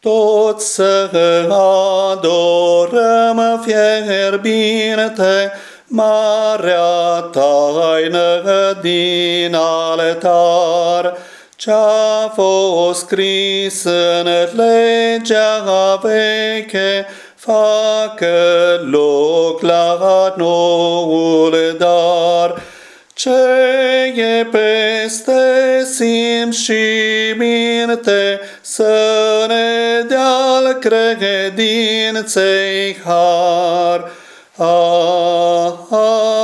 tot să adorăm fierbinte marea taină din altar, ce-a fost scris în legea veche, facă loc la noul dar. Ce e peste simț și minte, să ne dea credinței har. Ah, ah, ah, ah.